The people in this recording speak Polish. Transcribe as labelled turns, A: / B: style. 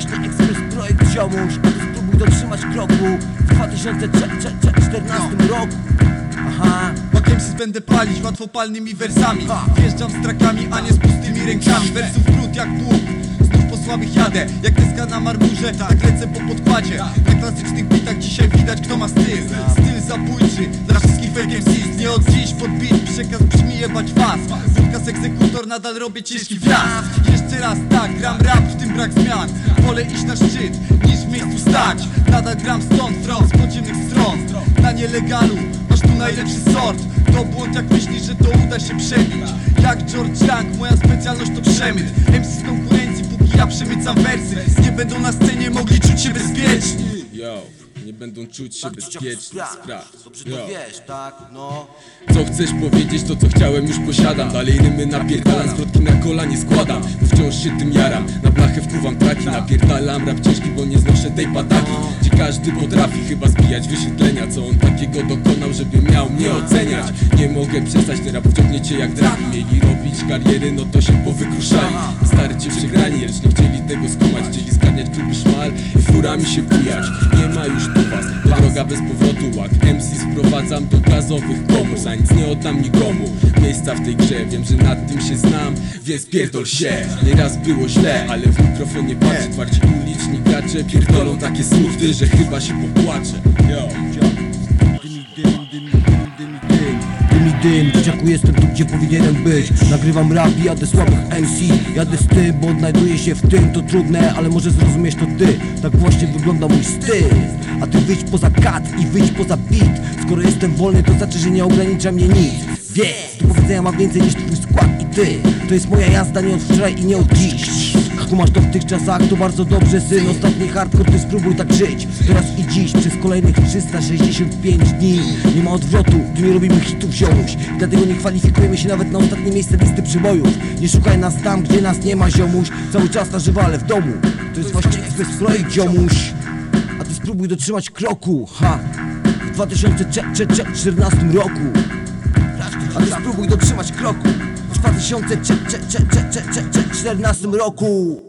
A: właśnie ekspres projekt ziomuś spróbuj dotrzymać kroku. W 2014 roku. Aha.
B: Bakemsy będę palić łatwopalnymi wersami. Wjeżdżam z trakami, a nie z pustymi rękami. Wersów brud jak dług Znów po słabych jadę. Jak deska na marmurze, tak lecę po podkładzie. Na klasycznych bitach dzisiaj widać kto ma styl. Styl zabójczy dla wszystkich Nie od dziś pod beat. Przekaz brzmi jebać was. Wódka z egzekutor nadal robię ciężki wjazd Jeszcze raz tak, gram rap, w tym brak zmian. Wolę iść na szczyt niż w miejscu stać. Nadal gram stąd, front z podziemnych stron. Na nielegalu Masz tu najlepszy sort. To błąd jak myślisz, że to uda się przebić. Jak George Young, moja specjalność to przemyt. MC z konkurencji, póki ja przemycam wersy. Nie będą na scenie mogli czuć się bezpieczni.
C: Yo, będą czuć się bezpiecznie, sprawdź
A: Dobrze to
C: Yo.
A: wiesz, tak? No.
C: Co chcesz powiedzieć, to co chciałem już posiadam. Dalej rymy napierdalam, zwrotki na kola nie składam. Bo wciąż się tym jaram, na blachę wkuwam traki. Napierdalam rap ciężki, bo nie znoszę tej pataki Gdzie każdy potrafi chyba zbijać wyświetlenia Co on takiego dokonał, żeby miał mnie oceniać. Nie mogę przestać, ten rap wciągnie cię jak dragi Mieli robić kariery, no to się powykruszali Starcie przegrani, lecz nie chcieli tego skumać. Chcieli zgarniać kluby szmal i furami się bujać Nie ma już droga bez powrotu Łak MC sprowadzam do gazowych komór Za nic nie oddam nikomu Miejsca w tej grze, wiem, że nad tym się znam Więc pierdol się, nieraz było źle Ale w mikrofon nie patrzę, twardzi uliczni gracze. Pierdolą takie smurty, że chyba się popłaczę Yo.
A: Dymi Dym, dzieciaku jestem tu gdzie powinienem być. Nagrywam rap i jadę słabych MC Jadę z tym, bo odnajduję się w tym. To trudne, ale może zrozumiesz to ty. Tak właśnie wygląda mój styl. A ty wyjdź poza kat i wyjdź poza beat. Skoro jestem wolny, to znaczy, że nie ogranicza mnie nic. Wiesz, do powiedzenia mam więcej niż twój skład i ty. To jest moja jazda nie od wczoraj i nie od dziś Kumasz to w tych czasach, to bardzo dobrze syn. Ostatni hardcore, ty spróbuj tak żyć. Teraz i dziś, przez kolejnych 365 dni. Nie ma odwrotu, tu nie robimy hitów ziomuś. Dlatego nie kwalifikujemy się nawet na ostatnie miejsce listy przybojów. Nie szukaj nas tam, gdzie nas nie ma ziomuś. Cały czas na żywo, ale w domu. To jest właśnie ekspres projekt ziomuś. A ty spróbuj dotrzymać kroku, ha. W 2014 roku. A ty spróbuj dotrzymać kroku 2014 roku